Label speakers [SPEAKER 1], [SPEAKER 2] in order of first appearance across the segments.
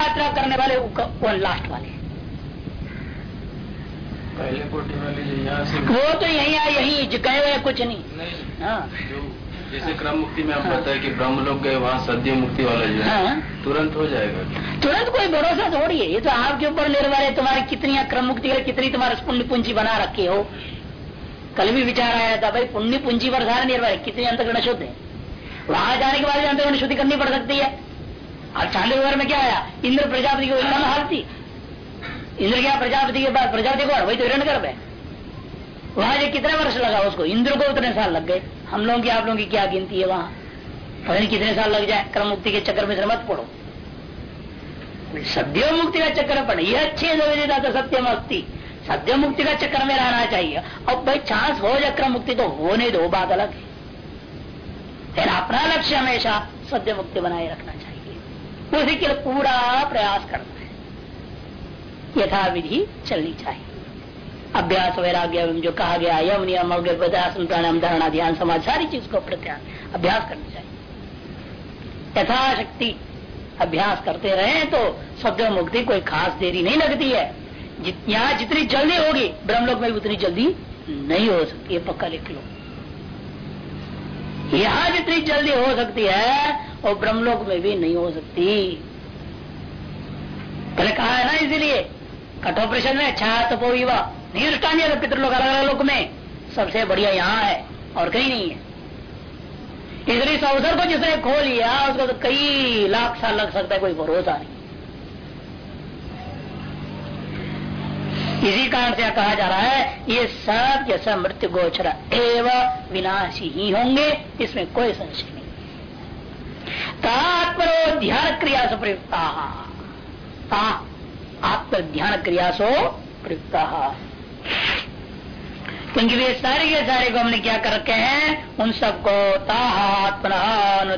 [SPEAKER 1] यात्रा करने वाले वो लास्ट वाले।
[SPEAKER 2] पहले कोटि वाले यहाँ से
[SPEAKER 1] वो तो यही आए यही गए हुए कुछ नहीं।
[SPEAKER 2] नहीं
[SPEAKER 1] हाँ।
[SPEAKER 2] जैसे क्रम मुक्ति में आप
[SPEAKER 1] हाँ।
[SPEAKER 2] बताया कि ब्रह्म लोग गए वहाँ सद्य मुक्ति वाला जो है
[SPEAKER 1] हाँ।
[SPEAKER 2] तुरंत हो जाएगा।
[SPEAKER 1] तुरंत कोई भरोसा थोड़ी है। ये तो आपके ऊपर निर्भर है तुम्हारी कितनी क्रम मुक्ति है कितनी तुम्हारे पुण्य पूंजी बना रखे हो। कल भी विचार आया था भाई पुण्य पूंजी पर सारा निर्भर है कितनी अंतकरण शुद्ध है। वहाँ जाने के बाद भी अंतकरण शुद्धि करनी पड़ सकती है। और चांदोर में क्या आया? इंद्र प्रजापति की उत्तम थी। इंद्र क्या प्रजापति के बाद प्रजापति को वही तो हिरण है। वहाँ कितने वर्ष लगा उसको? इंद्र को उतने साल लग गए। हम लोगों की आप लोगों की क्या गिनती है वहाँ? पता नहीं कितने साल लग जाए। क्रम मुक्ति के चक्कर में मत पड़ो। सद्य मुक्ति का चक्कर पड़े। ये अच्छे तो सत्य मुक्ति सद्य मुक्ति का चक्कर में रहना चाहिए। अब भाई चांस हो जाए क्रम मुक्ति तो होने दो बात अलग है। अपना लक्ष्य हमेशा सद्य मुक्ति बनाए रखना उसी के लिए पूरा प्रयास करना है। यथा विधि चलनी चाहिए। अभ्यास वैराग्य जो कहा गया, यम नियम अव्यपदासन प्राणायाम, धारणा, ध्यान, समाज, सारी चीज़ को प्रत्यान अभ्यास करना चाहिए। यथाशक्ति अभ्यास करते रहे तो सद्य मुक्ति कोई खास देरी नहीं लगती है। यहाँ जितनी जल्दी होगी, ब्रह्मलोक में उतनी जल्दी नहीं हो सकती है, पक्का लिख लो। यहाँ जितनी जल्दी हो सकती है, वो ब्रह्मलोक में भी नहीं हो सकती। पहले कहा है ना इसीलिए कठोपरेशन में छात्र युवा नहीं अनुष्ठान पितृलोक, अलग अलग लोक में। सबसे बढ़िया यहाँ है, और कहीं नहीं है। इसलिए इस अवसर को जिसने खो लिया, उसको तो कई लाख साल लग सकता है, कोई भरोसा नहीं। इसी कारण से कहा जा रहा है, ये सब जैसा मृत्यु गोचर एवं विनाशी ही होंगे, इसमें कोई संशय नहीं। ध्यान क्रिया से प्रयुक्ता आत्म ध्यान क्रिया सो प्रयुक्ता क्योंकि वे सारे के सारे को हमने क्या कर रखे हैं, उन सबको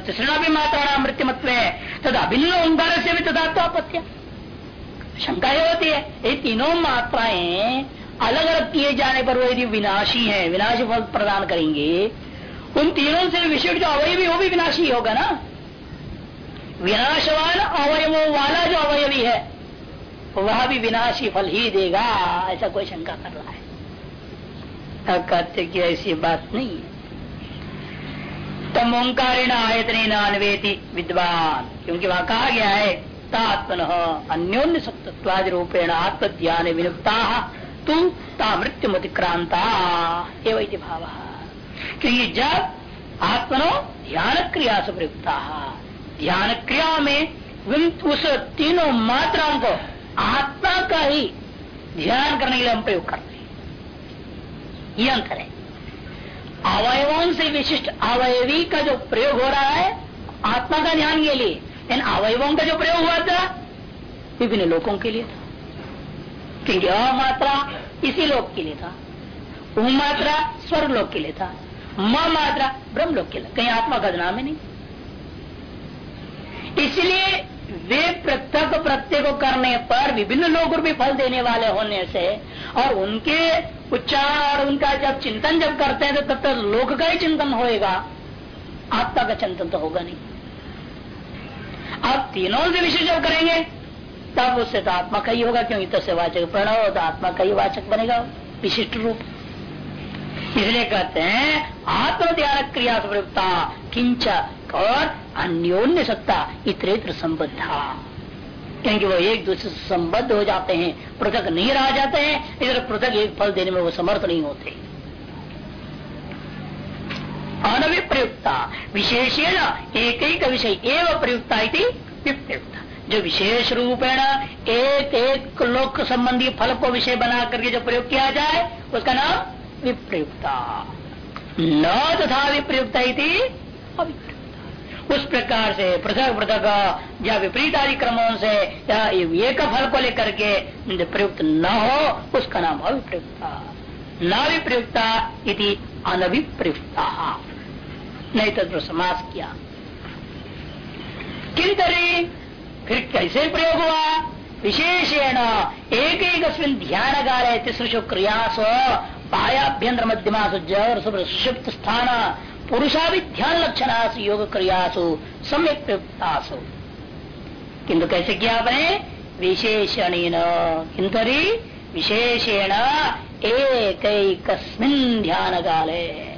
[SPEAKER 1] तृष्णा भी मात्रा मृत्यु मत में तथा अभिन्न ओंकार से भी तथा तथात्वापत्या शंका ही होती है। ये तीनों मात्राएँ अलग अलग किए जाने पर वो यदि विनाशी है, विनाशी फल प्रदान करेंगे, उन तीनों से विशिष्ट जो अवयवी वो भी विनाशी होगा ना? विनाशवान अवयवों वाला जो अवयवी है, वह भी विनाशी फल ही देगा, ऐसा कोई शंका कर रहा है। कहते कि ऐसी बात नहीं है। तम ओंकारिण आयतन विद्वान, क्योंकि वहाँ कहा गया है तात्मन अन्योन्य सत्वादि रूपेण आत्म ध्यान विनुक्ता तू ता मृत्यु अतिक्रांता एवं भाव। क्योंकि जब आत्मनो ध्यान क्रिया से प्रयुक्ता। ध्यान क्रिया में उस तीनों मात्राओं को आत्मा का ही ध्यान करने के लिए हम प्रयोग करते हैं ये अंतर है अवयवों से विशिष्ट अवयवी का जो प्रयोग हो रहा है, आत्मा का ध्यान के लिए। इन अवयवों का जो प्रयोग हुआ था, विभिन्न लोगों के लिए था। क्योंकि अ मात्रा इसी लोक के लिए था। मात्रा स्वर्ग लोक के लिए था। म मात्रा ब्रह्म लोक के लिए। कहीं आत्मा का नाम है नहीं। इसलिए वे पृथक प्रत्यय को करने पर विभिन्न लोग भी फल देने वाले होने से और उनके उच्चार और उनका जब चिंतन जब करते हैं तो तब तक लोक का ही चिंतन होएगा। आत्मा का चिंतन तो होगा नहीं। अब तीनों से विशेष जब करेंगे, तब उससे तो आत्मा का ही होगा, क्योंकि तस्य वाचक प्रणव तो आत्मा का ही वाचक बनेगा, विशिष्ट रूप। इसलिए कहते हैं आत्म क्रिया प्रयुक्ता किंच और अन्योन्य सत्ता, इतरेत्र संबद्धा। क्योंकि वो एक दूसरे से संबद्ध हो जाते हैं, पृथक नहीं रह जाते हैं, इधर पृथक एक फल देने में वो समर्थ नहीं होते। अनविप्रयुक्ता। विशेषेण एक एक विषय एवं प्रयुक्ता विप्रयुक्ता। जो विशेष रूपेण एक एक लोक संबंधी फल को विषय बना करके जो प्रयोग किया जाए, उसका नाम विप्रयुक्ता। न तथा विप्रयुक्ता उस प्रकार से, पृथक पृथक, या विपरीत आदि क्रमों से, या एक फल को लेकर के प्रयुक्त न हो, उसका नाम अविप्रयुक्ता। न विप्रयुक्ता इति अनभिप्रयुक्ता नहीं तो समास किया। किन तरी फिर कैसे प्रयोग हुआ? विशेषण एक एक ध्यान गारे तिसृषु क्रियास पायाभ्यंतर मध्यमासु जर सुप्त स्थान पुरुषाभिध्यान लक्षणासु योग क्रियासु सम्यक प्रयुक्तासु। किंतु कैसे किया आपने? विशेषण किंतु विशेषेण एक ध्यान काले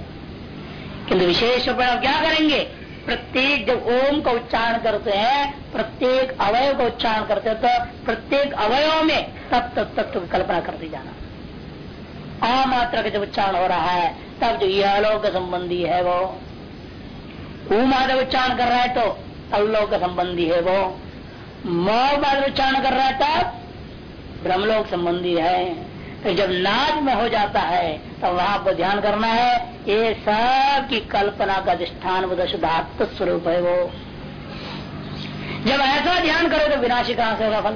[SPEAKER 1] किंतु विशेष पर क्या करेंगे? प्रत्येक जब ओम का उच्चारण करते हैं, प्रत्येक अवयव का उच्चारण करते हैं तो प्रत्येक अवयव में तब तब तत्व की कल्पना करते जाना। अमात्र का जब उच्चारण हो रहा है, तब जो यह लोक संबंधी है वो। उमाद उच्चारण कर रहा है तो अवलोक संबंधी है वो। मोह उच्चारण कर रहा है, तब ब्रह्मलोक संबंधी है। तो जब नाद में हो जाता है तो वहाँ पर ध्यान करना है ये सब की कल्पना का अधिष्ठान शुद्धात्म स्वरूप है वो। जब ऐसा ध्यान करो तो विनाशी कहाँ से होगा फल?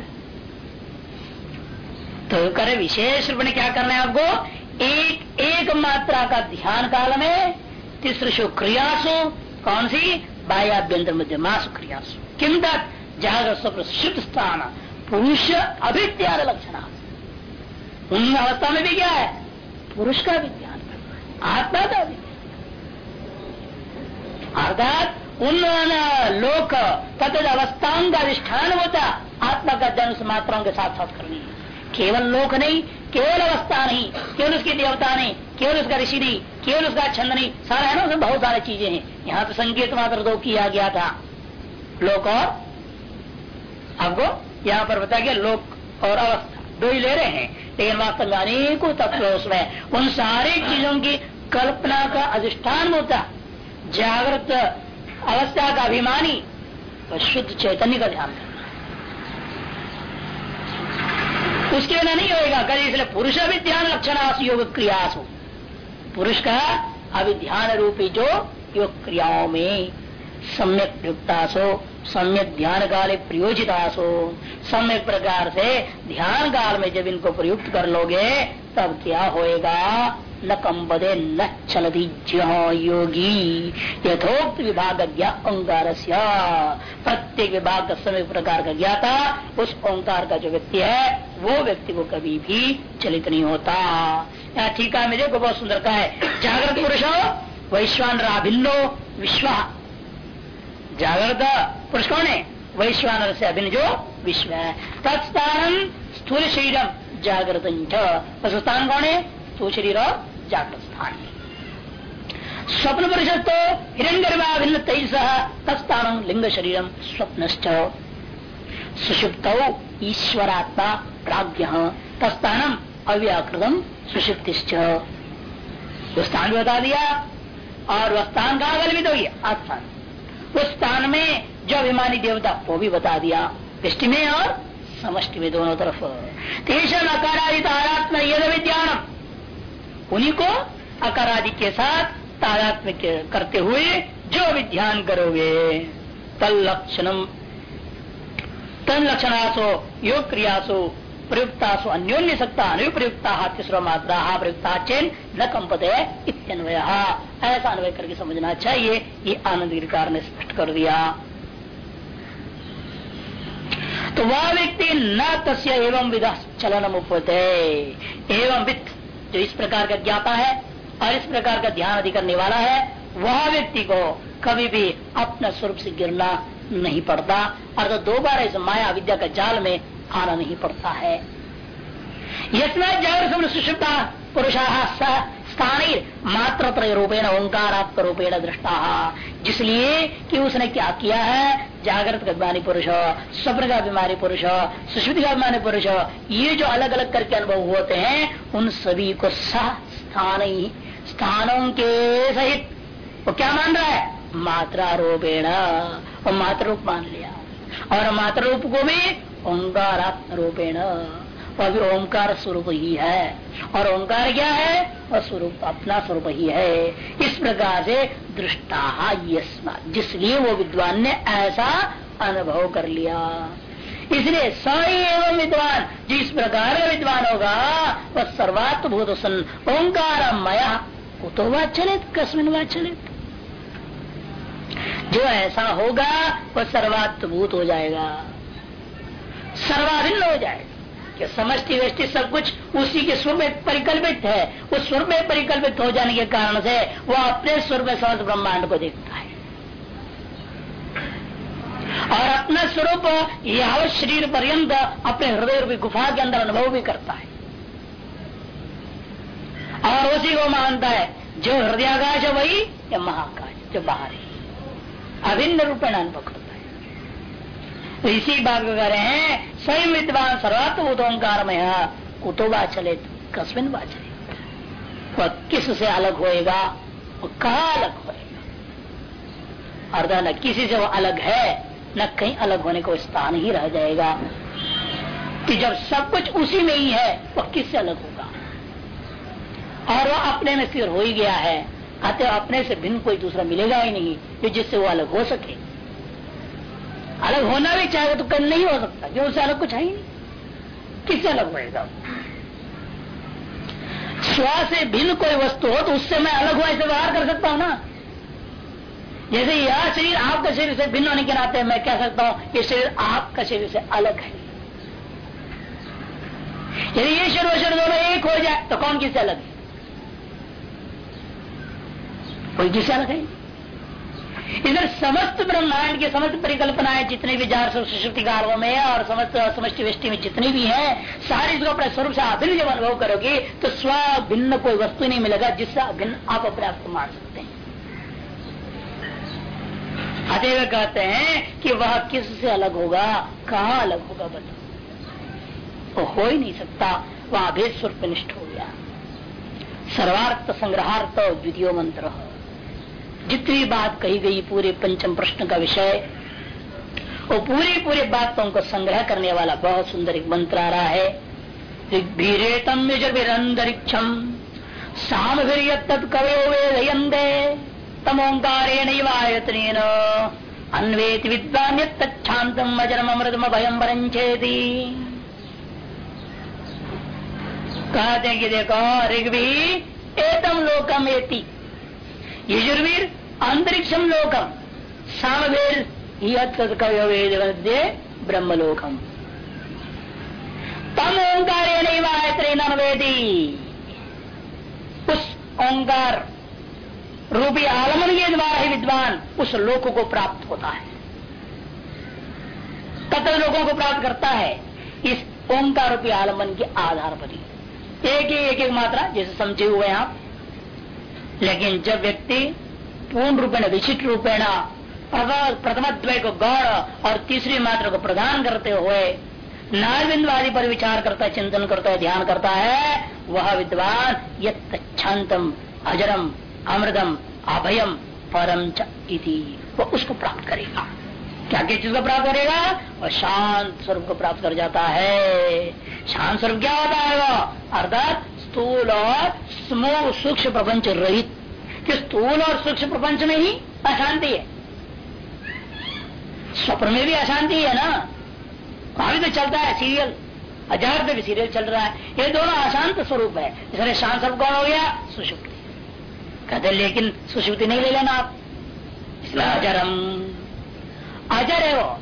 [SPEAKER 1] तो करे विशेष रूप में क्या करना है आपको? एक एक मात्रा का ध्यान काल में तीसरे क्रियासु, कौन सी? बाह्याभ्यंतर मध्य मासु क्रियासु। किम तक जागृत स्वप्न शुद्ध स्थान। पुरुष अभिज्ञान लक्षण। उन अवस्था में भी क्या है? पुरुष का भी ज्ञान आत्मा का विज्ञान अर्थात उन लोक तथा अवस्थाओं का अधिष्ठान होता। आत्मा का जन्म मात्राओं के साथ साथ करनी। है केवल लोक नहीं केवल अवस्था नहीं केवल उसकी देवता नहीं केवल उसका ऋषि नहीं केवल उसका छंद नहीं सारा है ना उसमें बहुत सारी चीज़ें हैं। यहाँ तो संकेत मात्र दो किया गया था। लोक और आपको यहाँ पर बता गया लोक और अवस्था। दो ही ले रहे हैं। लेकिन वास्तव में अनेकों तत्व उसमें। उन सारी चीज़ों की कल्पना का अधिष्ठान होता। जागृत अवस्था का अभिमानी और शुद्ध चैतन्य का ध्यान उसके बिना नहीं होएगा। कल इसलिए पुरुष अभिध्यान लक्षण योग क्रियास हो। पुरुष का अभिध्यान रूपी जो योग क्रियाओं में सम्यक प्रयुक्तासो सम्यक ध्यान काल प्रयोजितासो। सम्यक प्रकार से ध्यान काल में जब इनको प्रयुक्त कर लोगे, तब क्या होएगा? न कंपदे न चलती योगी। यथोक्त विभाग ओंकार प्रत्येक विभाग का समय प्रकार का ज्ञाता, उस ओंकार का जो व्यक्ति है, वो व्यक्ति को कभी भी चलित नहीं होता। यहाँ ठीक है, मेरे को बहुत सुंदर का है, जागृत पुरुषो, वैश्वान राभिन्नो, विश्वा जागृत पुरुष कौन है वैश्वान से अभिन्न जो विश्व। है तत्स्थान स्थूल शरीरम जागृत स्थान कौन है स्थूल शरीर और जागृत स्थान स्वप्न पुरुष तो हिरण्यभिन्न तेज तत्स्थान लिंग शरीरम स्वप्न सुषुप्त ईश्वरात्मा प्राज्ञ। तत्स्थानम अव्याकृतम सुषुप्ति स्थान भी बता दिया और वह स्थान कहा गलवित हुई आत्मा उस स्थान में जो अभिमानी देवता, वो भी बता दिया। दृष्टि में और समष्टि में दोनों तरफ़। तेषम अकारादि तारात्म यद विद्यान उन्हीं को अकारादि के साथ तारात्म करते हुए जो विध्यान करोगे। तल लक्षणम तन लक्षणासो योग क्रियासो प्रयुक्तासु अन्योन्य सत्ता अनुप्रयुक्ता तीसरा मात्रा प्रयुक्ता चेन न कंपते इत्यन्वय। ऐसा अन्वय करके समझना चाहिए। ये आनंद गिरकार ने स्पष्ट कर दिया। तो वह व्यक्ति न तस्य एवं विधा चलन उपते। एवं वित्त जो इस प्रकार का ज्ञाता है और इस प्रकार का ध्यान अधिक करने वाला है, वह व्यक्ति को कभी भी अपना स्वरूप से गिरना नहीं पड़ता। अर्थात दो बार इस माया विद्या का जाल में आना नहीं पड़ता है। यस्ना जागृत सुषुप्ता पुरुषा स्थान मात्र त्रय रूपेण ओंकारात्म रूपेण दृष्टा। जिसलिए कि उसने क्या किया है? जागृत का अभिमानी पुरुष स्वप्न का अभिमानी पुरुष सुश्रुति का अभिमानी पुरुष, ये जो अलग अलग करके अनुभव होते हैं, उन सभी को सह स्थान, स्थानों के सहित वो क्या मान रहा है? मात्रा रूपेण और मात्र रूप मान लिया। और मात्र रूप को भी ओंकारात्म रूपेण वह भी ओंकार स्वरूप ही है। और ओंकार क्या है? वह स्वरूप अपना स्वरूप ही है। इस प्रकार से दृष्टा यस्मा जिसलिए वो विद्वान ने ऐसा अनुभव कर लिया। इसलिए स एवं विद्वान, जिस प्रकार का विद्वान होगा, वह सर्वात्म भूत सन ओंकार मया तो वह चलित कस्मिन वह चलित जो ऐसा होगा, वह सर्वात्मभूत हो जाएगा। सर्वाभिन्न हो जाएगा कि समष्टि व्यष्टि सब कुछ उसी के स्वर में परिकल्पित है। उस स्वर में परिकल्पित हो जाने के कारण से वो अपने स्वर में समस्त ब्रह्मांड को देखता है। और अपना स्वरूप यह शरीर पर्यंत अपने हृदय रूपी गुफा के अंदर अनुभव भी करता है। और उसी को मानता है, जो हृदयाकाश है वही, या महाकाश, जो बाहर है। अभिन्न रूपेण अनुभव तो इसी बात को कह रहे हैं, स्वयं विद्वान सर्वात्मभूत ओंकार में कुतो चले, कस्मिन चले। वह किस से अलग होएगा? वो कहा अलग होएगा? अर्थात न किसी से वो अलग है, न कहीं अलग होने को स्थान ही रह जाएगा। कि जब सब कुछ उसी में ही है, वह किससे अलग होगा? और वह अपने में स्थिर हो ही गया है, अतः अपने से भिन्न कोई दूसरा मिलेगा ही नहीं जिससे वो अलग हो सके। अलग होना भी चाहेगा तो कल नहीं हो सकता, जो उससे अलग कुछ है ही नहीं। किससे अलग होएगा? स्व से भिन्न कोई वस्तु हो तो उससे मैं अलग हुआ ऐसे व्यवहार कर सकता हूँ ना। जैसे यह शरीर आपका शरीर से भिन्न होने के नाते मैं कह सकता हूँ, ये शरीर आपका शरीर से अलग है। यदि ये शरीर शरीर दोनों एक हो जाए तो कौन किससे अलग है? कोई किससे अलग है? इधर समस्त ब्रह्मांड की समस्त परिकल्पनाएँ जितने भी जार सुश्रुतिकारों में और समस्त समष्टि वृष्टि में जितनी भी है, सारे इसको अपने स्वरूप से अभिन्न जब अनुभव करोगे तो स्व भिन्न कोई वस्तु नहीं मिलेगा जिससे अभिन्न आप अपने आप को मान सकते हैं। अतएव कहते हैं कि वह किस से अलग होगा, कहा अलग होगा बताओ। वो हो ही नहीं सकता, वह अभेद स्वरूप हो गया। सर्वार्थ संग्रहार्थ द्वितीय मंत्र। जितनी बात कही गई पूरे पंचम प्रश्न का विषय वो पूरी पूरी बातों को संग्रह करने वाला बहुत सुंदर एक मंत्र आ रहा है। ऋग्भीरेतम यजुर्भिरंतरिक्षम साम तत्कवयो वेदयंदे तमोंकारेण अन्वेति अजरम अमृतम भयम कहते कि देखो ऋग्वी एतम लोकम एति यजुर्वीर अंतरिक्षम लोकम सामवेद यदे ब्रह्मलोकम तम ओंकार उस ओंकार रूपी आलमन के द्वारा ही विद्वान उस लोक को प्राप्त होता है तत्व लोगों को प्राप्त करता है इस ओंकार रूपी आलमन के आधार पर ही एक ही एक एक मात्रा जैसे समझे हुए आप लेकिन जब व्यक्ति पूर्ण रूपेण, विशिष्ट रूपेण प्रथम द्वय को गौड़ और तीसरी मात्रा को प्रदान करते हुए नारविंदवादी पर विचार करता है चिंतन करता है ध्यान करता है, वह विद्वान यम अजरम, अमृतम, अभयम, परम इति। वो उसको प्राप्त करेगा। क्या क्या चीज़ को प्राप्त करेगा? वह शांत स्वरूप को प्राप्त कर जाता है। शांत स्वरूप क्या होता है? वो अर्थात स्थूल और सूक्ष्म प्रपंच रहित। कि स्थूल और सूक्ष्म प्रपंच में ही अशांति है? स्वप्न में भी अशांति है ना? भी तो चलता है सीरियल हज़ार पे भी सीरियल चल रहा है। ये दोनों अशांत स्वरूप है। इसलिए शांत स्वरूप कौन हो गया? सुषुप्ति कहते लेकिन सुषुप्ति नहीं ले लेना आप। इसलिए अजरम। अजर है वो।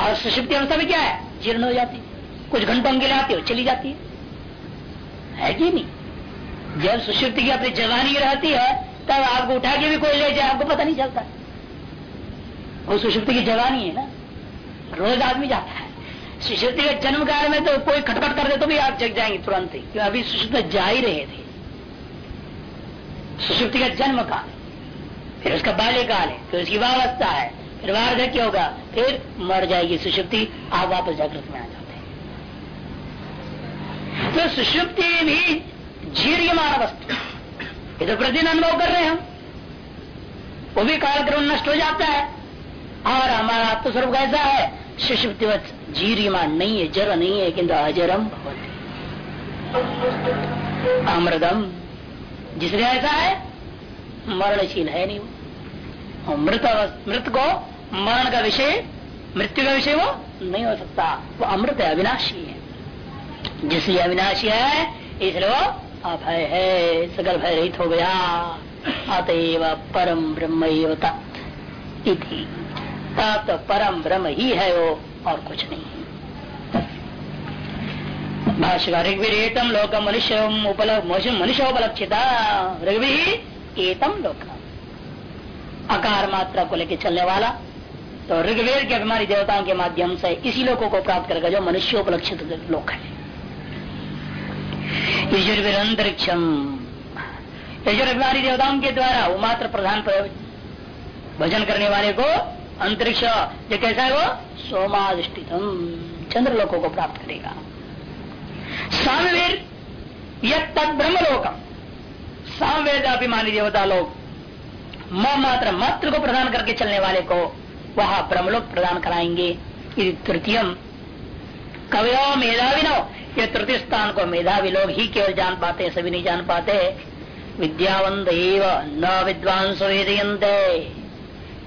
[SPEAKER 1] और सुषुप्ति अवस्था में क्या है? जीर्ण हो जाती है। कुछ घंटों के लिए आती हो चली जाती है। है कि नहीं? जब सुषुप्ति की अपनी जवानी रहती है, तब आपको उठा के भी कोई ले जाए, आपको पता नहीं चलता। वो सुषुप्ति की जवानी है ना? रोज आदमी जाता है। सुषुप्ति के जन्म काल में तो कोई खटखट कर दे तो भी आप जग जाएँगे तुरंत ही क्यों अभी सुषुप्त जा ही रहे थे। सुषुप्ति का जन्म काल फिर उसका बाल्यकाल है, फिर उसकी वावस्था है, फिर वार्धक्य होगा, फिर मर जाएगी सुषुप्ति आप वापस जागृत में आ जाते तो सुषुप्ति भी जीर्यमान वस्तु ये तो प्रतिदिन अनुभव कर रहे हैं हम। वो भी कालक्रम नष्ट हो जाता है। और हमारा आत्मस्वरूप कैसा है? सुषुप्ति जीर्यमान नहीं है, जर नहीं है, किंतु अजरम अमृतम। जिसने ऐसा है, मरणशील है नहीं वो। मृत मृत को मरण का विषय, मृत्यु का विषय वो नहीं हो सकता। वो अमृत है, अविनाशी। जिसलिए अविनाशी है, इसलिए अभय है सकल भय रहित हो गया। अतएव परम ब्रह्म इति। तत् परम ब्रह्म ही है वो, और कुछ नहीं। भाष्यकार ऋग्वीरेतम लोक मनुष्य मनुष्य उपलक्षिता ऋग्वी एतम लोक। अकार मात्रा को लेकर चलने वाला। तो ऋग्वेद के अभिमानी देवताओं के माध्यम से इसी लोगों को प्राप्त करेगा जो मनुष्य उपलक्षित लोक है। ईश्वर अंतरिक्षम अभिमानी देवताओं के द्वारा वो मात्र प्रधान भजन करने वाले को अंतरिक्ष जो कैसा है वो? सोमाधिष्ठितम। चंद्र लोकों को प्राप्त करेगा। सामवीर यह तद ब्रह्मलोकम सामवेद अभिमानी देवता लोग मात्र मात्र को प्रदान करके चलने वाले को वह ब्रह्मलोक प्रदान कराएँगे। तृतीयम। कवयो मेधाविनो ये तृतीय स्थान को मेधावी लोग ही केवल जान पाते हैं, सभी नहीं जान पाते। विद्यावंत न विद्वांस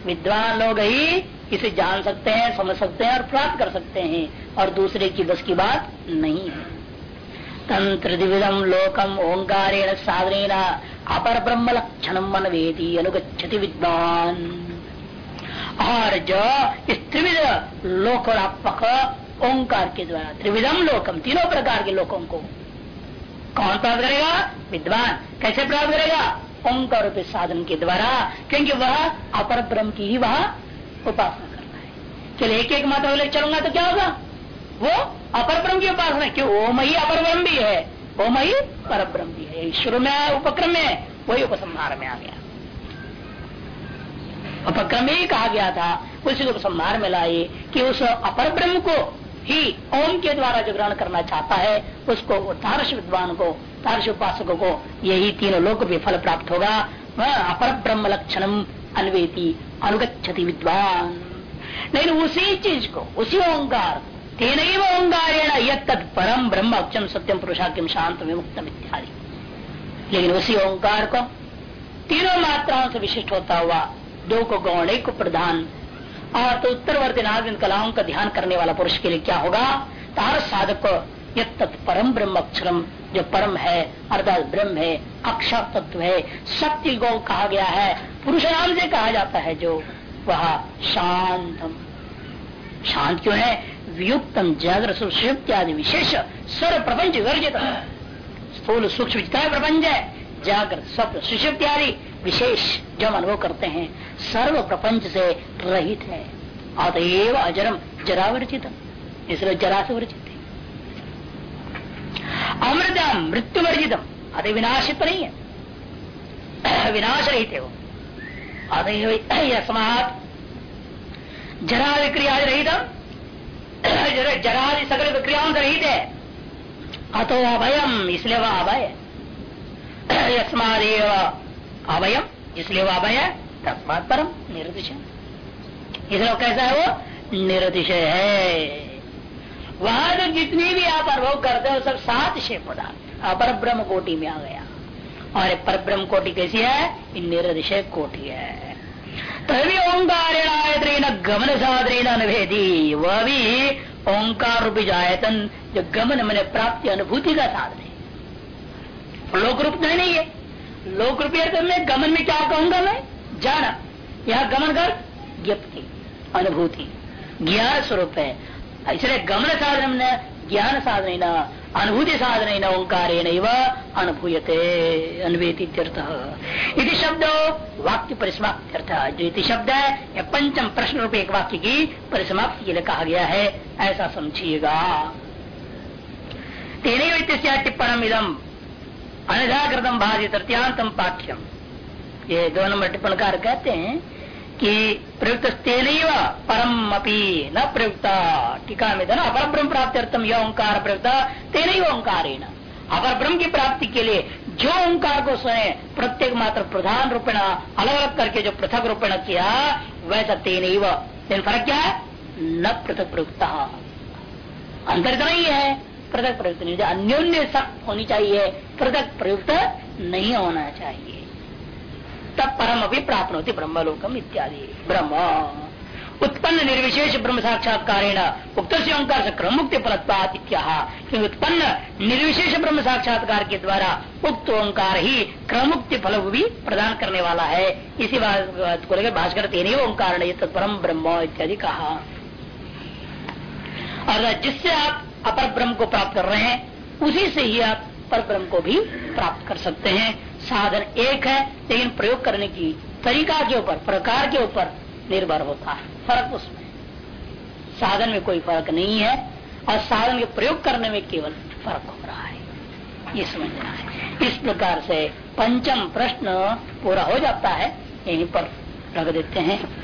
[SPEAKER 1] विद्वान लोग ही इसे जान सकते हैं, समझ सकते हैं और प्राप्त कर सकते हैं और दूसरे की बस की बात नहीं है। तंत्र दिविदम लोकम ओंकारेण साधन अपर ब्रह्म लक्षण मन वेदी अनुगछति विद्वान। और जो इस त्रिविध लोकोरात्मक ओंकार के द्वारा, त्रिविधम लोकम, तीनों प्रकार के लोकों को। कौन प्राप्त करेगा? विद्वान। कैसे प्राप्त करेगा? ओंकार रूपी साधन के द्वारा, क्योंकि वह अपर ब्रह्म की ही वह उपासना कर रहा है। चलो एक एक मात्रा लेकर चलूँगा तो क्या होगा? वो अपर ब्रह्म की उपासना क्यों? ओम ही अपर ब्रह्म भी है। ओम ही पर ब्रह्म भी है। शुरू में उपक्रम में, वही उपसंहार में आ गया। उपक्रम ही कहा गया था, उसी को उपसंहार में लाए कि उस अपर ब्रह्म को ही ओम के द्वारा जो ग्रहण करना चाहता है, उसको तारस विद्वान को तारस उपासकों को, यही तीनों लोग भी फल प्राप्त होगा। वह अपर ब्रह्म लक्षणम अन्वेति अनुगछति विद्वान। लेकिन उसी चीज़ को, उसी ओंकार तेन ओंकारेण यद परम ब्रह्म अक्षम सत्यम पुरुषाख्यम शांत विमुक्तम इत्यादि। लेकिन उसी ओंकार को, तीनों मात्राओं से विशिष्ट होता हुआ, दो को गौण, एक को प्रधान और तो उत्तरवर्ती नागरिक कलाओं का ध्यान करने वाला पुरुष के लिए क्या होगा? तार साधक परम ब्रह्म अक्षरम जो परम है, अर्थात ब्रह्म है अक्षर तत्व है, शक्ति को कहा गया है पुरुष नाम से कहा जाता है जो वह शांतम। शांत क्यों है? वियुक्तम जागर सुषुप्त्यादि विशेष स्वर प्रपंच वर्जित स्थूल सूक्ष्म प्रपंच है। जागृत स्वप्न सुषुप्त्यादि विशेष जो हम अनुभव करते हैं, सर्व प्रपंच से रहित है। अतएव अजरम जरावर्जित इसलिए जरा से वर्जित है। अमृतम मृत्यु वर्जितम अतः विनाशित नहीं है। विनाश रहित है वो। अतः यस्मात जरा विक्रिया रहित जरा सकल विक्रियाओं से रहित है। अतो अभयम, इसलिए वह अभय यस्मादेव अभयम इसलिए वह अभय तस्मात परम निर्दिशय इसलिए कैसा है वो? निर्दिशय है। वहाँ जो जितनी भी आप अनुभव करते हो सब सात शे पदार्थ अपर ब्रह्म कोटि में आ गया। और पर ब्रह्म कोटि कैसी है? निर्दिशय कोटि है। तभी ओंकार गमन साधन अनुभेदी। वह भी ओंकार रूपी जायतन, जो गमन मैंने प्राप्ति अनुभूति का साधन है। लोक रूप नहीं है लोक रूपी अर्थ में गमन में क्या कहूँगा मैं? जाना। यह गमन कर, ज्ञप्ति, अनुभूति, ज्ञान स्वरूप है। इसलिए गमन साधन ज्ञान साधन न, अनुभूति साधन न, ओंकार अनुभूयते, अन्वेति इति शब्द वाक्य परिसमाप्त्यर्थ जो इति शब्द है, यह पंचम प्रश्न रूप एक वाक्य की परिसमाप्ति के लिए कहा गया है। ऐसा समझिएगा। तेन टिप्पणम इदम अनजाकृतम भाजी तृतीयांतम पाठ्यम। ये दो नंबर टिप्पणकार कहते हैं कि प्रयुक्त तेन परम अपी न प्रयुक्त। टीका में धन अपर ब्रह्म प्राप्ति अर्थम यह ओंकार प्रयुक्त तेन ओंकार अपर ब्रह्म की प्राप्ति के लिए जो ओंकार को सुने प्रत्येक मात्र प्रधान रूपेण अलग अलग करके जो पृथक रूपेण किया, वैसा तेन लेकिन फ़र्क क्या है? न पृथक प्रयुक्ता। अंतर नहीं है पृथक प्रयुक्त नहीं अन्योन्य होनी चाहिए, पृथक प्रयुक्त नहीं होना चाहिए। तब परम अभी प्राप्त होती ब्रह्मलोकम इत्यादि। ब्रह्म। उत्पन्न निर्विशेष ब्रह्म साक्षात्कार उक्त से ओंकार से क्रम मुक्ति फलत्वात उत्पन्न निर्विशेष ब्रह्म साक्षात्कार के द्वारा उक्त ओंकार ही क्रम मुक्ति फल भी प्रदान करने वाला है। इसी बात को लेकर भाषकर तेन ओंकार परम ब्रह्म इत्यादि कहा। और जिससे आप अपर ब्रह्म को प्राप्त कर रहे हैं, उसी से ही आप पर ब्रह्म को भी प्राप्त कर सकते हैं। साधन एक है, लेकिन प्रयोग करने की तरीका के ऊपर, प्रकार के ऊपर निर्भर होता है। फ़र्क उसमें। साधन में कोई फ़र्क नहीं है, और साधन के प्रयोग करने में केवल फ़र्क हो रहा है। ये समझना है। इस प्रकार से पंचम प्रश्न पूरा हो जाता है, यहीं पर रख देते हैं।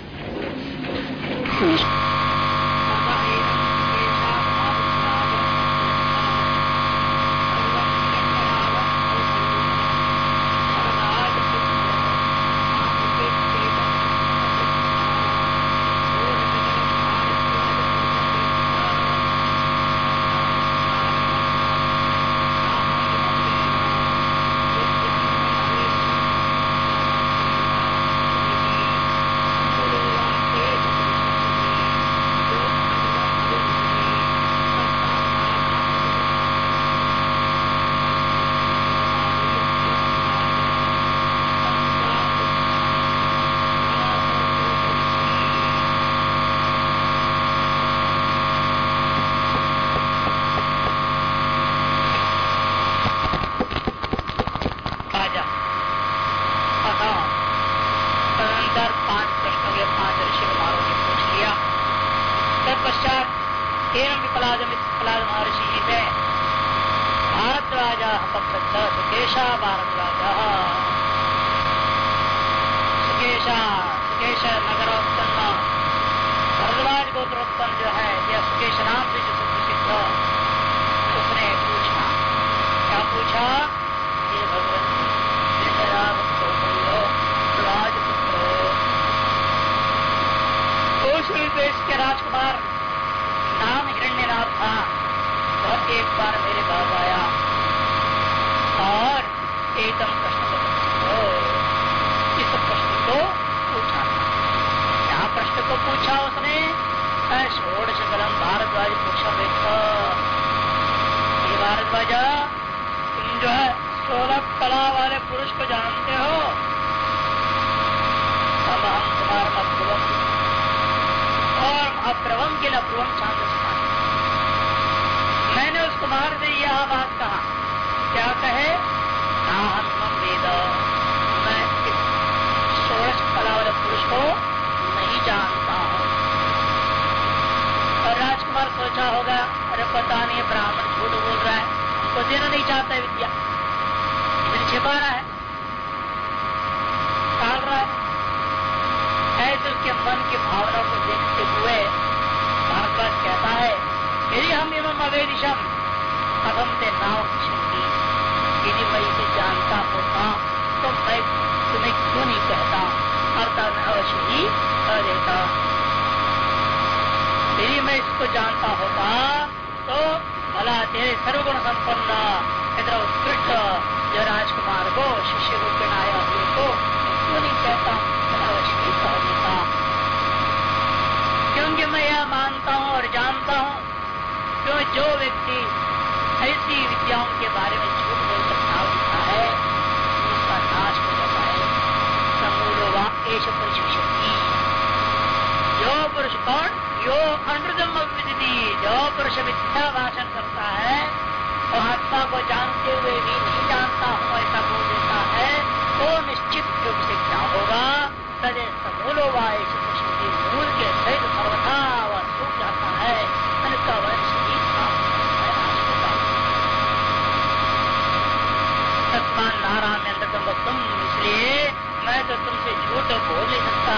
[SPEAKER 1] मैं तो तुमसे झूठ बोल नहीं सकता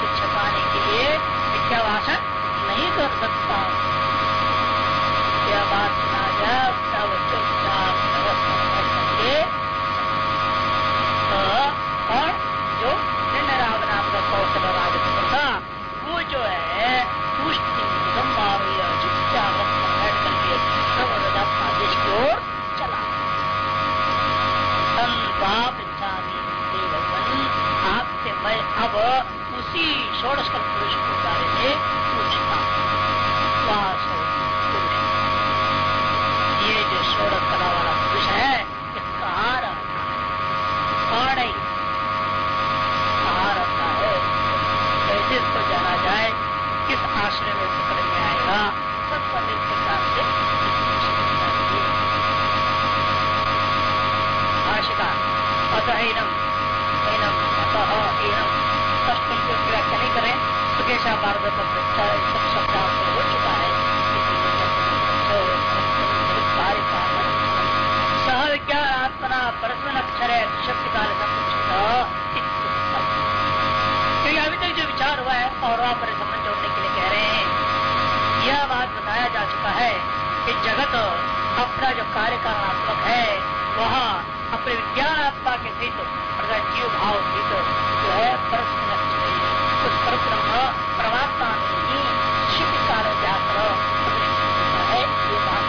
[SPEAKER 1] तो छपाने के लिए मिथ्या भाषण नहीं कर सकता। जगत अपना जो कार्य कारणात्मक है, वह अपने विज्ञान आत्मा के सहित अर्थात जीव भाव सहित जो है उस परब्रह्म परमात्मा में शिव कार्य व्याकर है ये बात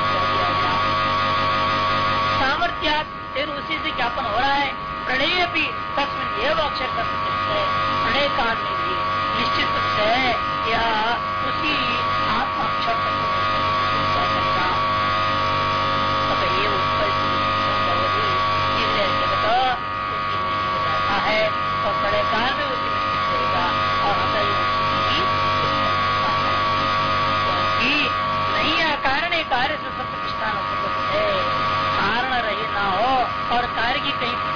[SPEAKER 1] कह फिर उसी से ज्ञापन हो रहा है, प्रणय भी तस्वीर एवं अक्षर कर सकते प्रणय काल भी निश्चित रूप से और कार्य की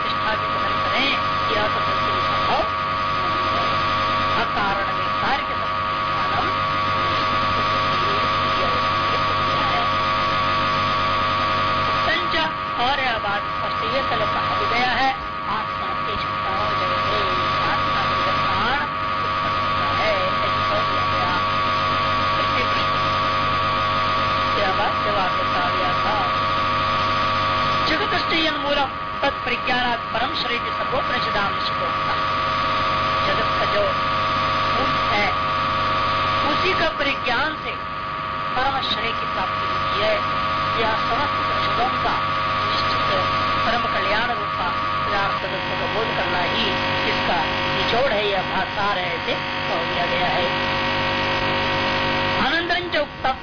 [SPEAKER 1] निचोड़ है यह भाषार है ऐसे कह दिया गया है। अनंतरं च उत्तम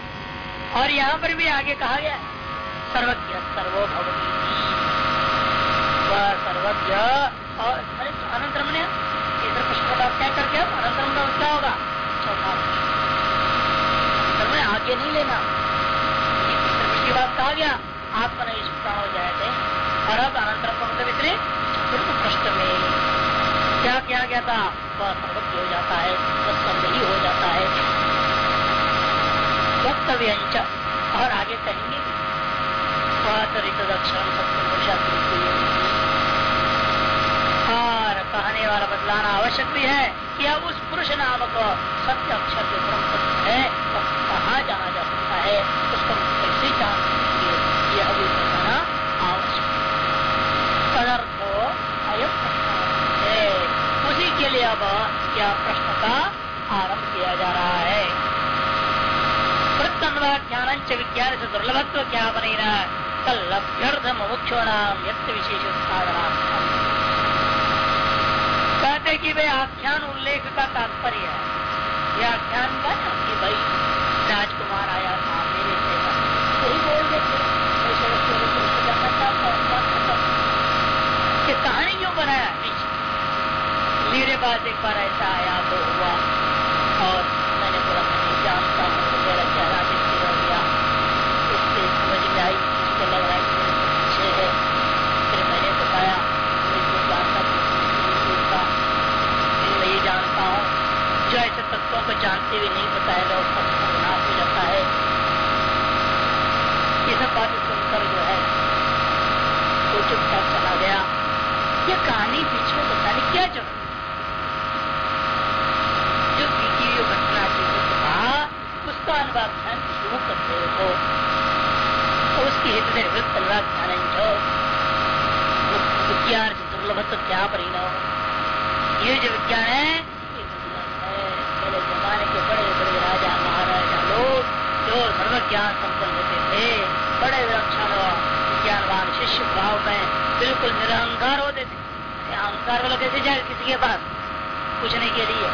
[SPEAKER 1] और यहाँ पर भी आगे कहा गया है, सर्वज्ञ सर्वो भवती सर्वज्ञ और अरे अनंतरम ने इधर प्रश्न का क्या करके अब अनंतरम का क्या होगा? चौथा अनंतर में आगे नहीं लेना। की बात कहा गया आपका नहीं हो जाए थे। और अब अनंतरम का मतलब इतने प्रश्न में क्या किया गया था? वह सर्वज्ञ हो जाता है वह सर्वही हो जाता है। वक्तव्य और आगे कहेंगे भी अक्षरम सत्य और कहने वाला बदलाना आवश्यक भी है कि अब उस पुरुष नामक सत्य अक्षर जो सत्य है, वह कहा जाना जा सकता है? उसको कैसे जान सकेंगे यह भी बताना आवश्यक तदर्थ अयम प्रश्न है उसी के लिए अब यह प्रश्न का आरंभ किया जा रहा है। ज्ञान विज्ञान से दुर्लभत्व क्या बने रहा है कल लभ्यर्थ मुमुक्षो नाम व्यक्त विशेष उत्पादना कहते कि वे आख्यान उल्लेख का तात्पर्य है। यह आख्यान का भाई राजकुमार आया था मेरे से वही बोल देते कि कहानी क्यों बनाया मेरे पास एक बार ऐसा आया तो हुआ और मैंने बोला मैं नहीं जानता हूँ तो मेरा चेहरा देखते रह गया इससे समझ में आई इसको लग रहा है कि मेरे पीछे है फिर मैंने बताया मैं जो जानता था फिर मैं ये जानता हूँ जो ऐसे तत्वों को जानते हुए नहीं बताएगा उसका सर्वनाश हो जाता है ये सब बातें सुनकर जो है वो चुपचाप चला गया ये कहानी बीच में बताने क्या ज़रूरत जो बीती हुई घटना की कहा उसका अनुवाख्यान क्यों करते हो तो उसके हित से वृत्त अनुवाख्यान जो विज्ञान से दुर्लभ क्या परिणाम ये जो विज्ञान है ये दुर्लभ है पहले जमाने के बड़े बड़े राजा महाराजा लोग जो सर्वज्ञान संपन्न होते थे बड़े विलक्षण विज्ञानवान शिष्य भाव में बिल्कुल निरहंकार होते थे अहंकार वाला किसी के पास पूछने के लिए।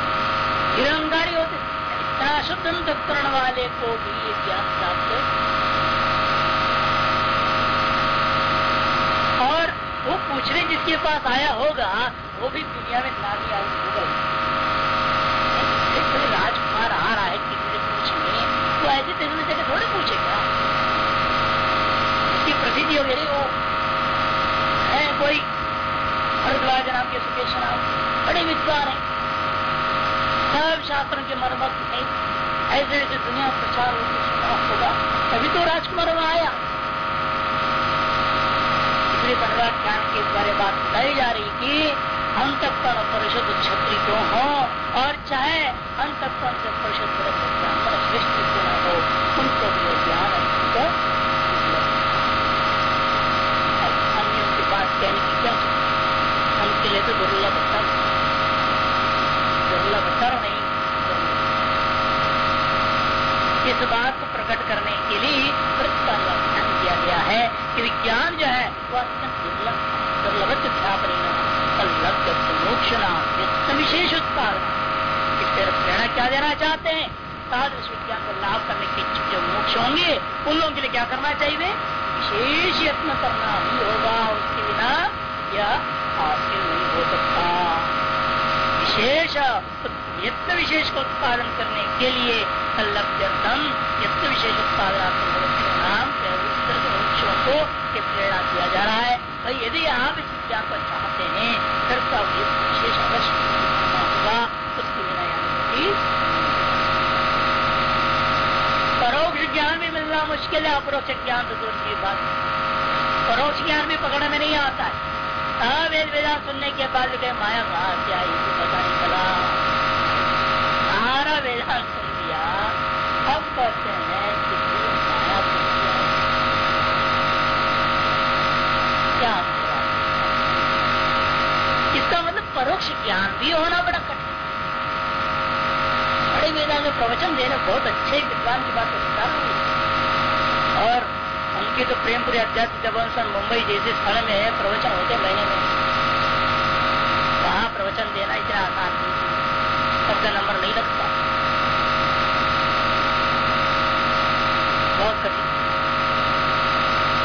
[SPEAKER 1] निरहंकारी होते इतना शुद्ध अंतकरण वाले को भी ज्ञान प्राप्त और वो पूछने जिसके पास आया होगा, वो भी दुनिया में नामी आई होगा कोई राजकुमार आ रहा है किसी से पूछने तो ऐसे तेरे जगह थोड़े पूछेगा इसकी प्रसिद्धि हो गई वो है कोई भरद्वाज नाम के सुकेश नाम बड़े विद्वान है सब शास्त्रों के मर्म नहीं। ऐसे ऐसे दुनिया प्रचार होगा तभी तो राजकुमार आया। इसलिए ज्ञान के बारे बात बताई जा रही कि अंतकरण परिषद क्षत्रि क्यों हो? और चाहे अंतकरण से परिषद ब्राह्मण श्रेष्ठ क्यों न हो उनको भी ज्ञान इस बात को प्रकट करने के लिए ध्यान किया गया है कि विज्ञान जो है, वह अत्यंत दुर्लभ दुर्लभ मोक्ष नाम विशेष उत्पादन फिर प्रेरणा क्या देना चाहते हैं? साधन विज्ञान को लाभ करने के इच्छुक जो मोक्ष होंगे, उन लोगों के लिए क्या करना चाहिए? विशेष यत्न करना ही होगा, उसके बिना यह हासिल नहीं हो सकता। विशेष यत्न विशेष को उत्पादन करने के लिए लभ्यतम यत्न विशेष उत्पादन नाम वृक्षों को ये प्रेरणा दिया जा रहा है। तो यदि आप इस विज्ञान को चाहते हैं फिर तो विशेष अवश्य होगा, उसके बिना परोक्ष ज्ञान भी मिलना मुश्किल है, अपरोक्ष ज्ञान तो दूर की बात परोक्ष ज्ञान भी पकड़ में नहीं आता है। वेद वेदा सुनने के बाद माया कहा क्या ये पता नहीं चला सारा वेदांत सुन लिया अब कहते हैं कि माया क्या इसका मतलब परोक्ष ज्ञान भी होना बड़ा कठिन बड़े वेदा में प्रवचन देने बहुत अच्छे विद्वान की बात बता रहा और उनके तो प्रेमपुरी अध्यात्म जबन मुंबई जैसे स्थल में है। प्रवचन होते महीने में वहाँ प्रवचन देना इतना आसान नंबर नहीं लगता बहुत कठिन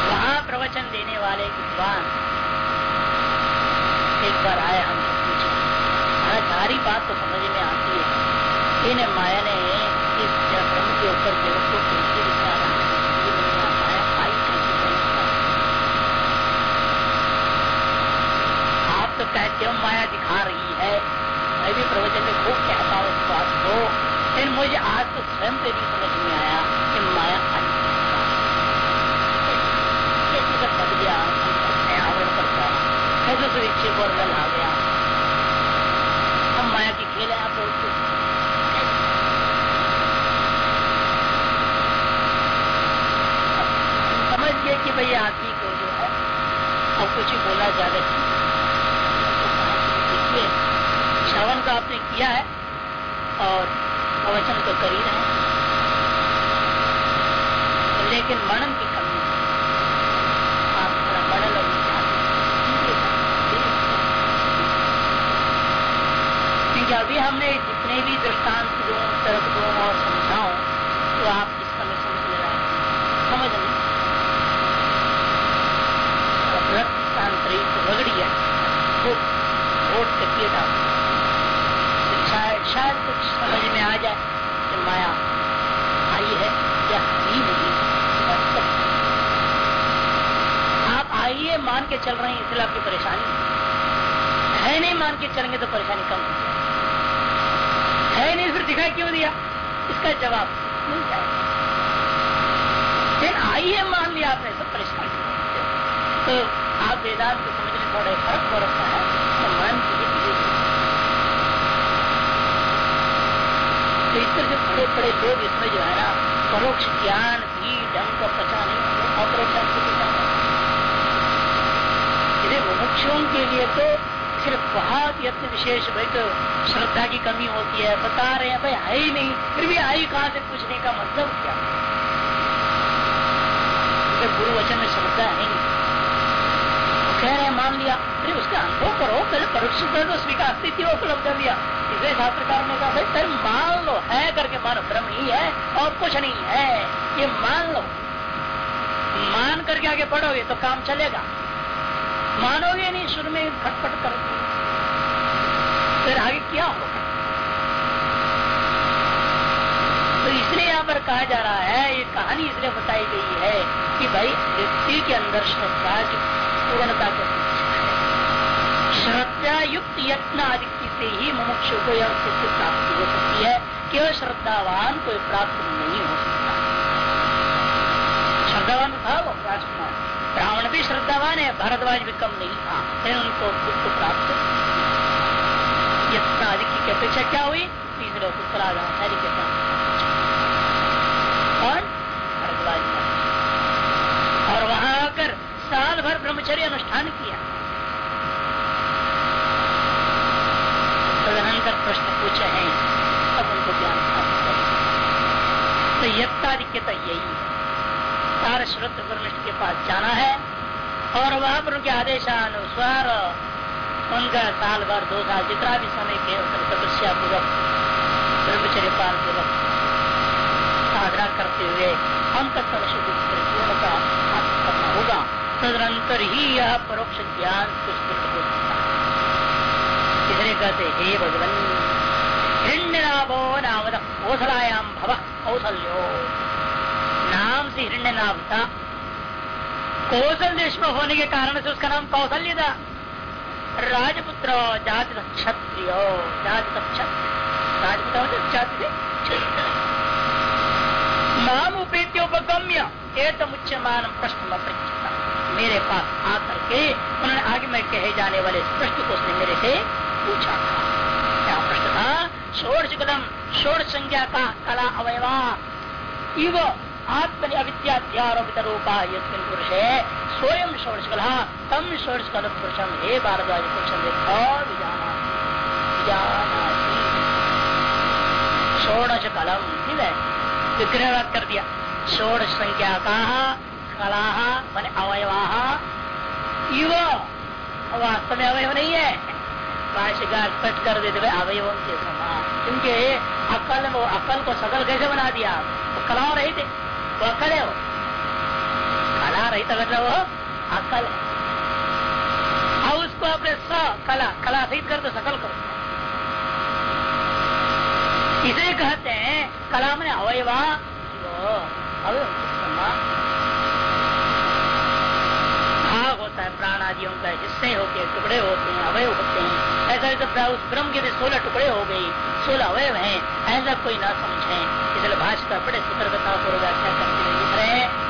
[SPEAKER 1] वहाँ प्रवचन देने वाले विद्वान। एक बार आए हमसे पूछे सारी बात तो समझ में आती है। इन माया ने इस ब्रह्म के ऊपर जगत को कैसे दिखा रहा तो कहते हो माया दिखा रही है। मैं भी प्रवचन में खूब कहता हूँ इस बात को। लेकिन मुझे आज तो स्वयं से भी समझ में आया कि माया बद गया आवरण करता कैसे से विक्षेप और जल आ गया हम माया की खेल है आप लोग कि आदमी को जो है अब कुछ ही बोला, ज़्यादा ठीक श्रवण का आपने किया है और प्रवचन तो कर ही रहे लेकिन मनन की कमी आप थोड़ा मनन और क्योंकि अभी हमने जितने भी दृष्टांत दूँ तर्क दूँ और समझाऊं तो आप इस समय समझ ले रहे हैं समझ नहीं दृष्टांतरित रगड़ी है खूब वोट करके डाल शायद शायद कुछ समझ में आ जाए कि माया आई है या ही नहीं आप आइए मान के चल रहे हैं, इसलिए आपकी परेशानी है नहीं, मान के चलेंगे तो परेशानी कम हो। है नहीं, फिर दिखाई क्यों दिया? इसका जवाब मिल जाएगा लेकिन आइए मान लिया आपने, सब परेशानी तो आप वेदांत को समझने थोड़ा फ़र्क हो रखा है तो मन तो इस तरह से बड़े बड़े लोग इसमें जो है ना, परोक्ष ज्ञान भी ढंग का पचा नहीं, अपरोक्ष मुमुक्षों के लिए तो सिर्फ़ बहुत यत्न विशेष भाई तो श्रद्धा की कमी होती है। बता रहे हैं, भाई, है ही नहीं। फिर भी आई कहा से पूछने का मतलब क्या? तो गुरु वचन में श्रद्धा है नहीं। कह रहे मान लिया। फिर उसका अनुभव करो पहले परोक्ष तो स्वीकार स्थिति उपलब्ध कर दिया। इसलिए शास्त्रकार ने कहा, भाई फिर मान लो, है करके मानो ब्रह्म ही है और कुछ नहीं है। ये मान लो। मान करके आगे बढ़ोगे तो काम चलेगा। मानोगे नहीं शुरू में खटपट कर फिर आगे क्या होगा? तो इसलिए यहाँ पर कहा जा रहा है, ये कहानी इसलिए बताई गई है कि भाई व्यक्ति के अंदर श्रद्धा की पूर्णता के श्रद्धा युक्त यत्न आदि से ही मुमुक्ष को यह सिद्धि प्राप्ति हो सकती है, केवल श्रद्धावान कोई प्राप्त नहीं हो सकता। श्रद्धावान था वो, राजकुमार। भी श्रद्धावान है भारद्वाज भी कम नहीं। था लेकिन उनको खुद को प्राप्त यत्न आदि की अपेक्षा क्या हुई? तीसरे हरि के साथ। और भारद्वाज और वहाँ आकर साल भर ब्रह्मचर्य अनुष्ठान किया। तदनंतर प्रश्न पूछे हैं तब उनको ज्ञान प्राप्त तो यत्ताधिक्यता यही है। सारे श्रुत ब्रह्मिष्ठ के पास जाना है और वहाँ उनके आदेशानुसार उनका साल भर, दो साल, जितना भी समय के तपस्या पूर्वक ब्रह्मचर्य पाल पूर्वक साधना करते हुए अंत शुद्धि पूर्णता करना होगा। तदनंतर ही यह परोक्ष ज्ञान कुछ हो सकता है। इसलिए कहते, हे भगवान, हिरण्यनाभो नामद कौशलायाम भव कौशल्यो नाम से हिरण्यनाभ था कौशल देश में होने के कारण से उसका नाम कौशल्य था। राजपुत्र जाति क्षत्रिय जाति क्षत्रिय राजपुत्र जाति नाम उपेत्योपगम्य एतमुच्यमान प्रश्न मेरे पास आकर के उन्होंने आगे में कहे जाने वाले प्रश्न को उसने मेरे से पूछा था। क्या प्रश्न था? षोड़ कदम षोड़ संज्ञा का कला अवयवा। आत्मनि अविद्याध्यारोपित रूपा यस्मिन पुरुष है स्वयं षोड़श कला तम षोड़श कल पुरुषम हे भारद्वाज पुरुषम षोड़श कलम ठीक है विग्रह कर दिया षोड़श संख्या का कला, मान अवयवा। इव वास्तव में अवयव नहीं है भाष्यकार स्पष्ट कर देते अवयवों के समान क्योंकि अकल वो अकल को? सकल कैसे बना दिया कला रहित है वो अकल है वो कला रहित अगर वो अकल है उसको अपने स कला कला सहित कर दो सकल करो इसे कहते हैं कला में अवयवा भाग होता है प्राण आदियों का हिस्से होते टुकड़े होते हैं अवयव होते हैं ऐसा तो उस ब्रह्म के सोलह टुकड़े हो गई सोलह अवयव हैं, ऐसा कोई ना समझे। इसलिए भाषकर बड़े सतर्कता पूर्व व्याख्या करते हुए लिख रहे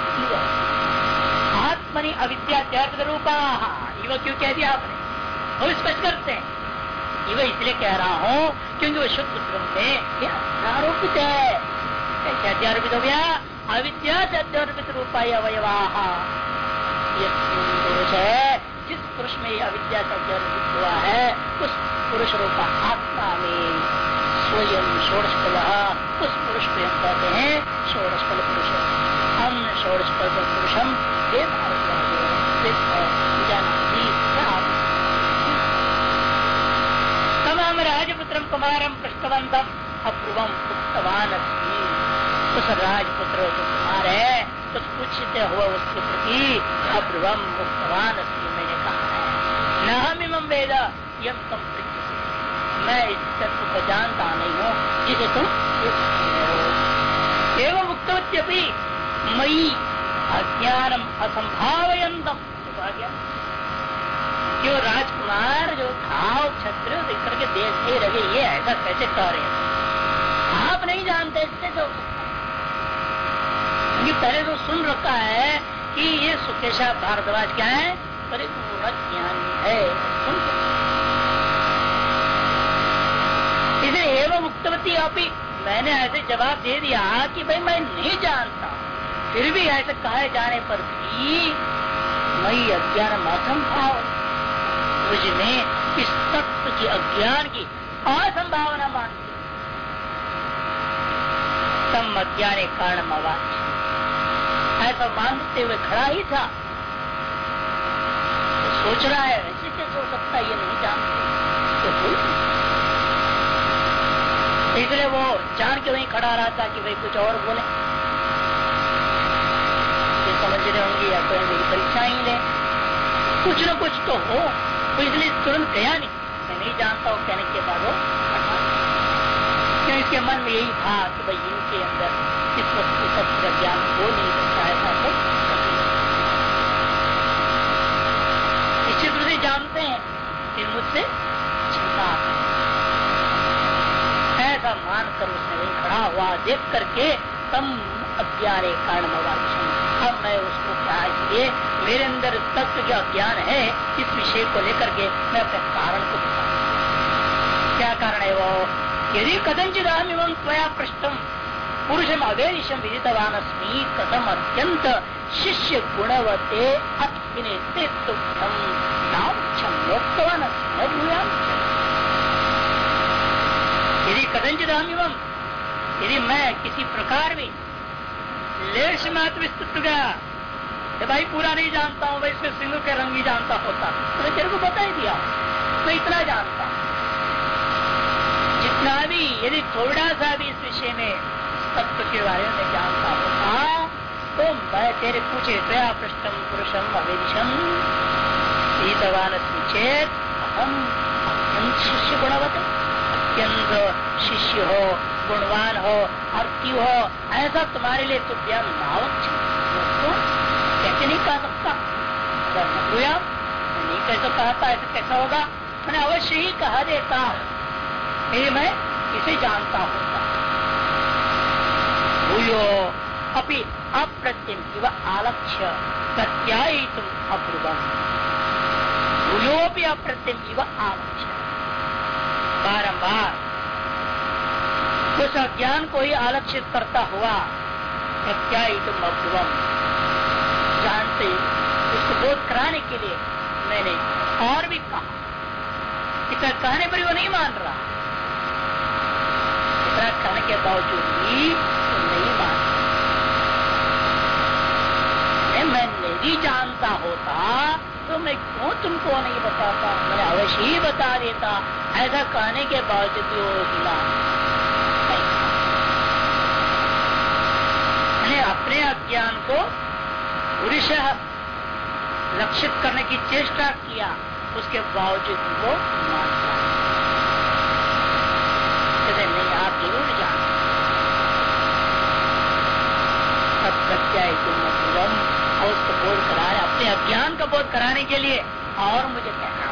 [SPEAKER 1] आत्मनि अविद्या रूपा। युवा क्यों कह दिया आपने? वो स्पष्ट करते हैं। युवा इसलिए कह रहा हूँ, क्योंकि वो शुद्ध ब्रह्म में आरोपित है। कैसे अध्यारोपित हो गया? अविद्या से अध्यारोपित रूपा अवयवा। है। पुरुष में अविद्या का जन्म हुआ है, उस पुरुष रूपा आत्मा में स्वयं षोड़शकल उस पुरुष को हम कहते हैं षोड़शकल पुरुष। हम षोड़शकल पुरुषम हे तमाम राजपुत्र कुमारम पृष्ठवंतम अपूर्वम उक्तवान उस राजपुत्र जो कुमार है कुछ पूछते हुआ उसके प्रति अब्रवम मुक्तवान मैंने कहा है न हम इम वेद यम मैं इस तत्व को जानता नहीं हूँ। जिसे तुम एवं मुक्तवत्यपि मई अज्ञानम असंभावयंतम क्यों राजकुमार जो घाव छत्र करके देश नहीं रहे, ये ऐसा कैसे कह रहे आप नहीं जानते इससे तो। क्योंकि पहले तो सुन रखा है कि ये सुकेशा भारद्वाज क्या है? परिपूर्ण ज्ञानी है। सुन एवं मुक्तवती अभी मैंने ऐसे जवाब दे दिया कि भाई मैं नहीं जानता। फिर भी ऐसे कहे जाने पर भी मई अज्ञान असंभाव मुझमें इस तत्व की अज्ञान की असंभावना मानती तम अज्ञान कारण अवाच ऐसा मानते हुए खड़ा ही था। तो सोच रहा है ऐसे कैसे हो सकता है, ये नहीं जानते। तो इसलिए वो जान के वहीं खड़ा रहा था कि भाई कुछ और बोले। समझ रहे होंगे या कोई मेरी परीक्षा ही ले कुछ न कुछ तो हो इसलिए तुरंत गया नहीं। मैं नहीं जानता हूँ कहने के बाद वो क्यों इसके मन में यही था कि भाई इनके अंदर इस वस्तु सत्य का ज्ञान हो नहीं सकता ऐसा तो निश्चित रूप से जानते हैं, फिर मुझसे ऐसा उसने वही खड़ा हुआ देख करके तम अज्ञान कारण अब मैं उसको क्या इसलिए मेरे अंदर तत्व जो अज्ञान है, इस विषय को लेकर के मैं अपने कारण को बता क्या कारण है वो? यदि कदमचित हम एवं त्वया पृष्ठम पुरुषम अवेदिशम विदितवान अस्मी कथम अत्यंत शिष्य गुणवते अभिनेते तुभ्यम नाम लोकवान यदि कदंचित हम यदि मैं किसी प्रकार भी लेश मात्र विस्तृत गया ये भाई पूरा नहीं जानता हूँ वैसे सिंधु के रंग ही जानता होता। तो तेरे को बता ही दिया, मैं इतना जानता जितना भी यदि थोड़ा सा भी इस विषय में तत्व के बारे में जानता होता तो मैं तेरे पूछे त्वया पृष्ठम पुरुषम अवेदिशम सीतवान चेत हम शिष्य गुणवत अत्यंत शिष्य हो, गुणवान हो अर्थी हो, ऐसा तुम्हारे लिए तुभ्यम नावक कैसे नहीं कह सकता? नहीं कैसे कहता, ऐसा कैसा होगा? मैंने अवश्य ही कह देता ये मैं इसे जानता होता भूयो अपनी अप्रतिम इव आलक्ष्य प्रत्यायी तुम अपूर्व भूयो भी अप्रतिम इव आलक्ष्य। बारंबार। उस अज्ञान को ही आलक्षित करता हुआ प्रत्यायी तुम अपूर्वम जानते उसको बोध कराने के लिए मैंने और भी कहा। इतना कहने पर वो नहीं मान रहा। इतना कहने के बावजूद भी तो नहीं मान रहा। मैं नहीं जानता होता तो मैं क्यों तुमको नहीं बताता? मैं अवश्य ही बता देता। ऐसा कहने के बावजूद भी वो हिला अपने अज्ञान को पुरुष लक्षित करने की चेष्टा किया, उसके बावजूद वो मानता है। नहीं, आप ज़रूर जान। सब प्रत्याय और उसको बोध कराए अपने अज्ञान का बोध कराने के लिए, और मुझे कहना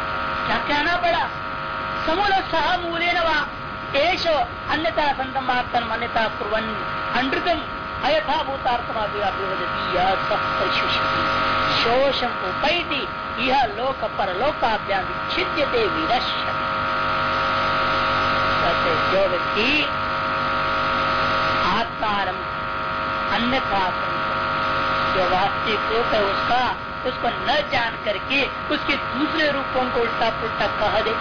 [SPEAKER 1] क्या कहना पड़ा? समूल सह नवा एश अन्यता संतम अन्यता कुरन अनृतम अयथा भूतार्थमाभिवदती शोषम उपैति। यह विच्छिद्यते विनश्य जो व्यक्ति आत्मारम अन्यथा जो वास्तविक रूप है उसका, उसको न जान करके उसके दूसरे रूपों को उल्टा पुल्टा कह दे।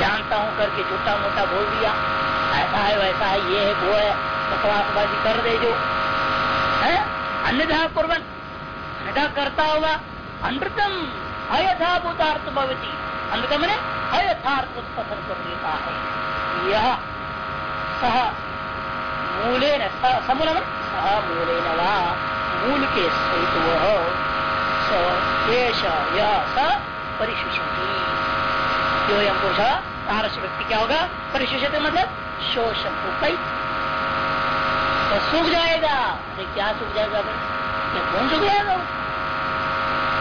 [SPEAKER 1] जानता हूँ, करके झूठा मोटा बोल दिया। ऐसा है, वैसा है, ये है, वो है, बकवासबाजी कर दे जो। है? अन्यथा कुर्बन। अन्यथा करता होगा। अनृतम अयथाभूतार्थ भवती। अनृतम ने अयथार्थ उत्पथन कर देता है। यह सह मूले न समूल सह मूले न मूल के सहित वह शेष यह स जो पूछा तारस व्यक्ति क्या होगा? परिशिषित मतलब शोषम उपैत तो सूख जाएगा। अरे क्या सूख जाएगा भाई? कौन सूख जाएगा?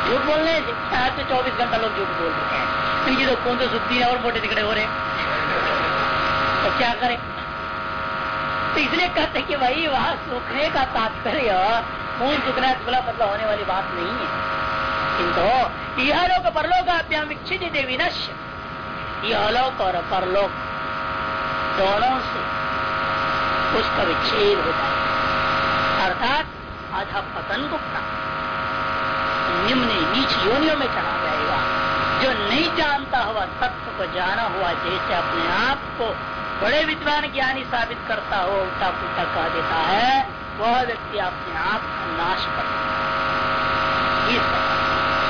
[SPEAKER 1] झूठ बोलने आज तो चौबीस घंटा लोग झूठ बोल रहे हैं। इनकी तो कौन तो है और मोटे दिखड़े हो रहे तो क्या करें? तो इसलिए कहते कि भाई, वहाँ सूखने का तात्पर्य खून सूखना खुला पतला होने वाली बात नहीं है। किंतु यह लोग परलोक अभ्याम विच्छित विनश्य यह लोक और परलोक दोनों से उसका विच्छेद होता है। अर्थात आधा पतन को प्राप्त। निम्न नीच योनियों में चला जाएगा। जो नहीं जानता हुआ तत्व को जाना हुआ, जैसे अपने आप को बड़े विद्वान ज्ञानी साबित करता हो, उल्टा पुल्टा कह देता है, वह व्यक्ति अपने आप का नाश कर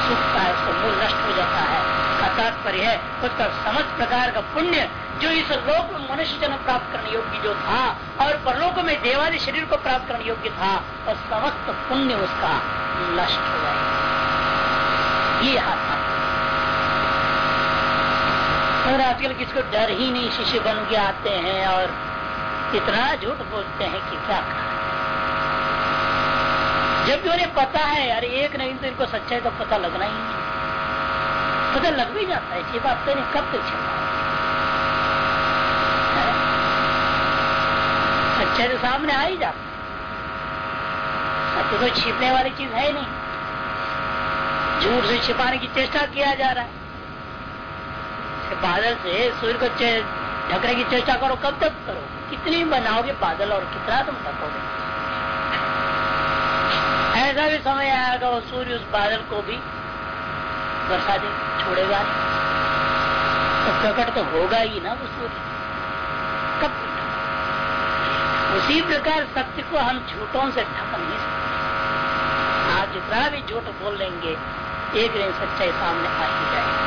[SPEAKER 1] सुखता है। उसका मूल नष्ट हो जाता है। तात्पर्य है, उसका समस्त प्रकार का पुण्य जो इस लोक में मनुष्य जन्म प्राप्त करने योग्य जो था और परलोक में देवादी शरीर को प्राप्त करने योग्य था, और समस्त पुण्य उसका नष्ट हो जाएगा ये हाथ और आजकल किसको डर ही नहीं, शिष्य बन के आते हैं और इतना झूठ बोलते हैं कि क्या कहा जब भी उन्हें पता है, अरे एक नहीं तो इनको सच्चाई तो पता लगना ही नहीं। पता लग भी जाता है ये बात तो कब तक चल। सच्चाई तो सामने आ ही जाता सत्य तो छिपने वाली चीज़ है नहीं। झूठ से छिपाने की चेष्टा किया जा रहा है। बादल से सूर्य को ढकने की चेष्टा करो, कब तक करो? कितनी बनाओगे बादल और कितना तुम ढकोगे? ऐसा भी समय आएगा वो सूर्य उस बादल को भी बरसा दे। छोड़ेगा। तो प्रकट तो होगा ही ना वो सूर्य। कब उसी प्रकार सत्य को हम झूठों से ढक नहीं सकते। आप जितना भी झूठ बोल लेंगे, एक दिन सच्चाई सामने आ ही जाएगी।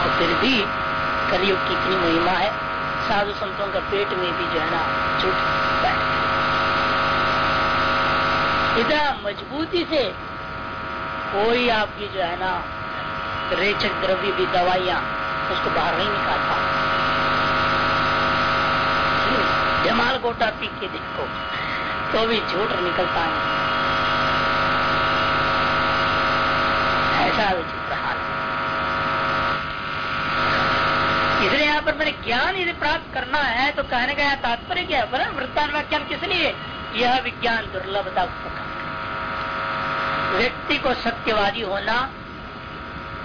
[SPEAKER 1] और फिर भी कलयुग की इतनी महिमा है, साधु संतों का पेट में भी जो है ना झूठ बैठ इतना मजबूती से कोई आपकी जो है ना रेचक द्रव्य भी दवाइयाँ उसको बाहर नहीं निकालता। जमाल गोटा पी के देखो तो भी झूठ निकलता नहीं ऐसा विचित्र हाल। इसलिए यहाँ पर मैंने ज्ञान यदि प्राप्त करना है तो कहने का यहाँ तात्पर्य क्या है? पर वृत्तान्वाख्यान किस लिए? यह विज्ञान दुर्लभता व्यक्ति को सत्यवादी होना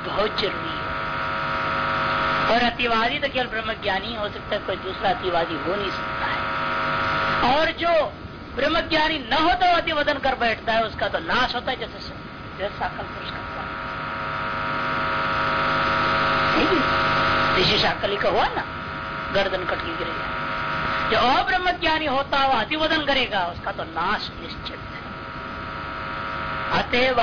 [SPEAKER 1] बहुत ज़रूरी है। और अतिवादी तो केवल ब्रह्म ज्ञानी हो सकता है, कोई दूसरा अतिवादी हो नहीं सकता है। और जो ब्रह्म ज्ञानी न हो तो अतिवदन कर बैठता है, उसका तो नाश होता है, जैसे जैसे साकल पुरुष करता है। ऋषि का हुआ ना, गर्दन कट के गिरेगा। जो अब्रह्म ज्ञानी होता हुआ अतिवदन करेगा, उसका तो नाश निश्चित है। अतएव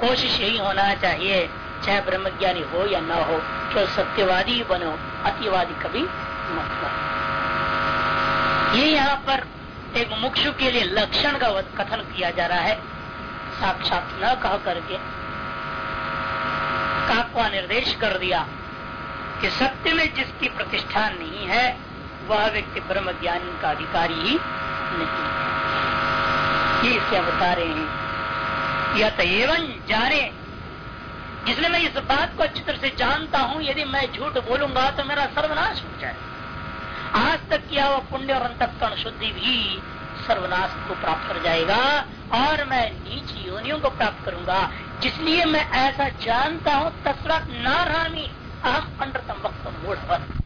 [SPEAKER 1] कोशिश यही होना चाहिए चाहे ब्रह्मज्ञानी हो या ना हो तो सत्यवादी बनो, अतिवादी कभी मत बनो। ये यहाँ पर एक मुक्षु के लिए लक्षण का कथन किया जा रहा है। साक्षात न कह करके काकवा निर्देश कर दिया कि सत्य में जिसकी प्रतिष्ठा नहीं है, वह व्यक्ति ब्रह्म ज्ञान का अधिकारी ही नहीं ये इसे बता रहे हैं। यह तो एवं जाने इसलिए मैं इस बात को अच्छी तरह से जानता हूँ, यदि मैं झूठ बोलूँगा तो मेरा सर्वनाश हो जाए। आज तक किया हुआ पुण्य और अंतकरण शुद्धि भी सर्वनाश को प्राप्त कर जाएगा, और मैं नीच योनियों को प्राप्त करूँगा। जिसलिए मैं ऐसा जानता हूँ तस्वत नारामी अहम अंडरतम वक्त मूढ़